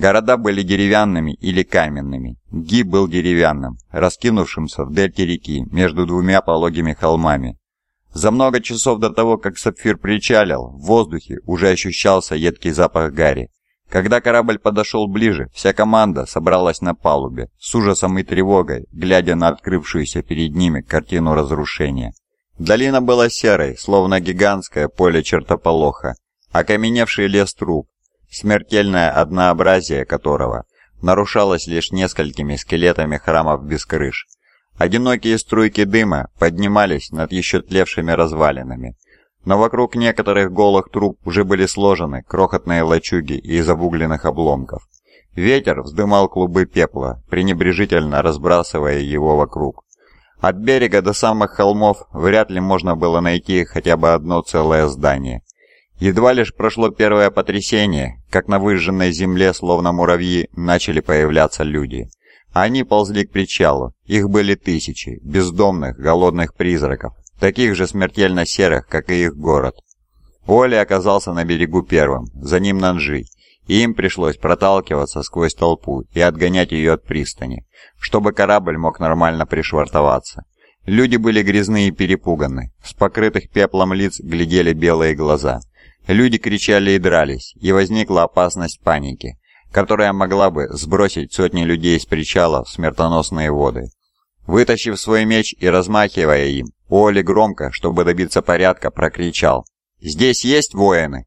Города были деревянными или каменными. Ги был деревянным, раскинувшимся в дельте реки между двумя пологими холмами. За много часов до того, как Сапфир причалил, в воздухе уже ощущался едкий запах гари. Когда корабль подошел ближе, вся команда собралась на палубе, с ужасом и тревогой, глядя на открывшуюся перед ними картину разрушения. Долина была серой, словно гигантское поле чертополоха, окаменевший лес труб, смертельное однообразие которого нарушалось лишь несколькими скелетами храмов без крыш. Одинокие струйки дыма поднимались над еще тлевшими развалинами, но вокруг некоторых голых труб уже были сложены крохотные лачуги из обугленных обломков. Ветер вздымал клубы пепла, пренебрежительно разбрасывая его вокруг. От берега до самых холмов вряд ли можно было найти хотя бы одно целое здание. Едва лишь прошло первое потрясение, как на выжженной земле, словно муравьи, начали появляться люди. Они ползли к причалу, их были тысячи, бездомных, голодных призраков, таких же смертельно серых, как и их город. Оли оказался на берегу первым, за ним Нанжи, и им пришлось проталкиваться сквозь толпу и отгонять ее от пристани, чтобы корабль мог нормально пришвартоваться. Люди были грязны и перепуганы, с покрытых пеплом лиц глядели белые глаза. Люди кричали и дрались, и возникла опасность паники, которая могла бы сбросить сотни людей с причала в смертоносные воды. Вытащив свой меч и размахивая им, Уолли громко, чтобы добиться порядка, прокричал «Здесь есть воины!»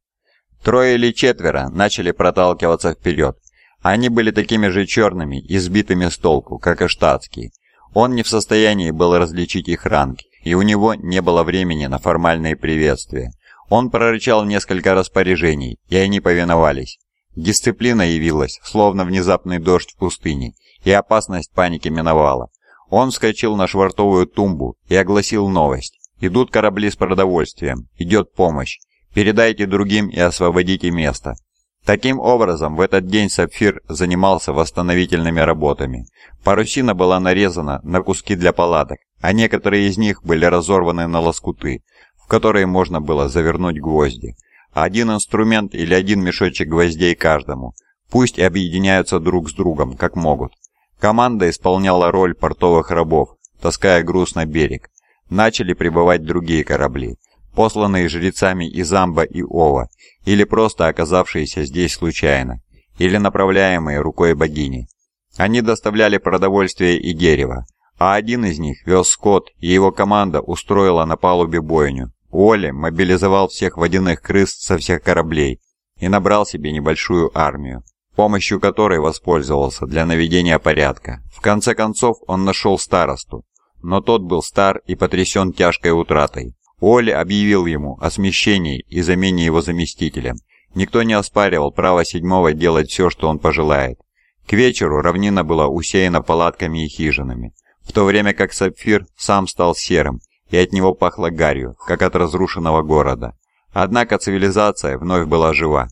Трое или четверо начали проталкиваться вперед. Они были такими же черными и сбитыми с толку, как и штатские. Он не в состоянии был различить их ранги, и у него не было времени на формальные приветствия. Он прорычал несколько распоряжений, и они повиновались. Дисциплина явилась, словно внезапный дождь в пустыне, и опасность паники миновала. Он вскочил на швартовую тумбу и огласил новость. «Идут корабли с продовольствием, идет помощь. Передайте другим и освободите место». Таким образом, в этот день Сапфир занимался восстановительными работами. Парусина была нарезана на куски для палаток, а некоторые из них были разорваны на лоскуты, в которые можно было завернуть гвозди. Один инструмент или один мешочек гвоздей каждому. Пусть объединяются друг с другом, как могут. Команда исполняла роль портовых рабов, таская груз на берег. Начали прибывать другие корабли, посланные жрецами из Амба и Ова, или просто оказавшиеся здесь случайно, или направляемые рукой богини. Они доставляли продовольствие и дерево, а один из них вез скот, и его команда устроила на палубе бойню. Уолли мобилизовал всех водяных крыс со всех кораблей и набрал себе небольшую армию, помощью которой воспользовался для наведения порядка. В конце концов он нашел старосту, но тот был стар и потрясен тяжкой утратой. Уолли объявил ему о смещении и замене его заместителем. Никто не оспаривал право седьмого делать все, что он пожелает. К вечеру равнина была усеяна палатками и хижинами в то время как сапфир сам стал серым, и от него пахло гарью, как от разрушенного города. Однако цивилизация вновь была жива.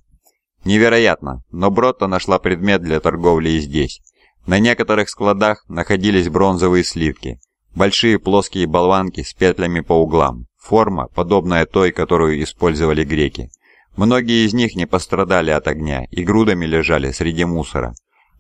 Невероятно, но Бротта нашла предмет для торговли и здесь. На некоторых складах находились бронзовые слитки, большие плоские болванки с петлями по углам, форма, подобная той, которую использовали греки. Многие из них не пострадали от огня и грудами лежали среди мусора.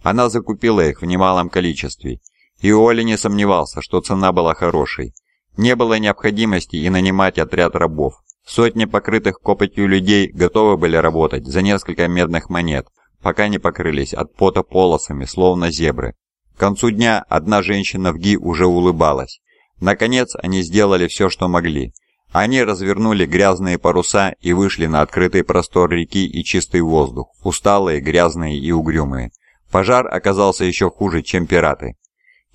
Она закупила их в немалом количестве и Оля не сомневался, что цена была хорошей. Не было необходимости и нанимать отряд рабов. Сотни покрытых копотью людей готовы были работать за несколько медных монет, пока не покрылись от пота полосами, словно зебры. К концу дня одна женщина в Ги уже улыбалась. Наконец они сделали все, что могли. Они развернули грязные паруса и вышли на открытый простор реки и чистый воздух, усталые, грязные и угрюмые. Пожар оказался еще хуже, чем пираты.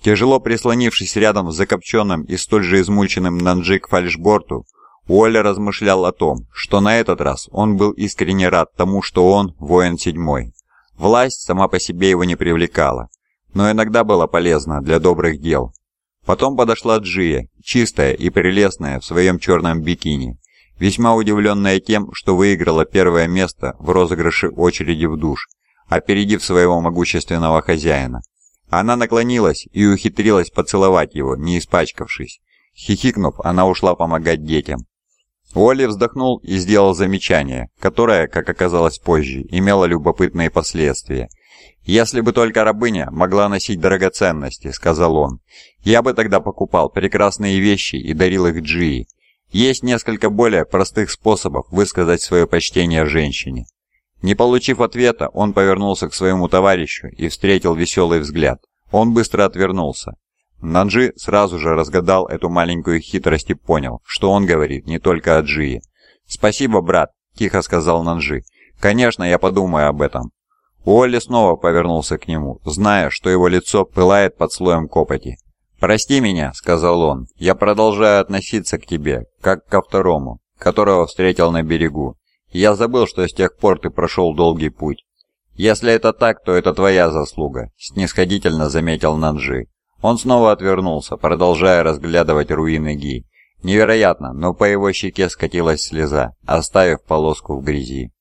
Тяжело прислонившись рядом с закопченным и столь же измученным Нанджи к фальшборту, Уолли размышлял о том, что на этот раз он был искренне рад тому, что он воин седьмой. Власть сама по себе его не привлекала, но иногда была полезна для добрых дел. Потом подошла Джия, чистая и прелестная в своем черном бикини, весьма удивленная тем, что выиграла первое место в розыгрыше очереди в душ, опередив своего могущественного хозяина. Она наклонилась и ухитрилась поцеловать его, не испачкавшись. Хихикнув, она ушла помогать детям. Уолли вздохнул и сделал замечание, которое, как оказалось позже, имело любопытные последствия. «Если бы только рабыня могла носить драгоценности», — сказал он, — «я бы тогда покупал прекрасные вещи и дарил их Джии. Есть несколько более простых способов высказать свое почтение женщине». Не получив ответа, он повернулся к своему товарищу и встретил веселый взгляд. Он быстро отвернулся. Нанджи сразу же разгадал эту маленькую хитрость и понял, что он говорит не только о Джии. «Спасибо, брат», – тихо сказал Нанджи. «Конечно, я подумаю об этом». Уолли снова повернулся к нему, зная, что его лицо пылает под слоем копоти. «Прости меня», — сказал он, — «я продолжаю относиться к тебе, как ко второму, которого встретил на берегу. Я забыл, что с тех пор ты прошел долгий путь. Если это так, то это твоя заслуга», — снисходительно заметил Нанджи. Он снова отвернулся, продолжая разглядывать руины Ги. Невероятно, но по его щеке скатилась слеза, оставив полоску в грязи.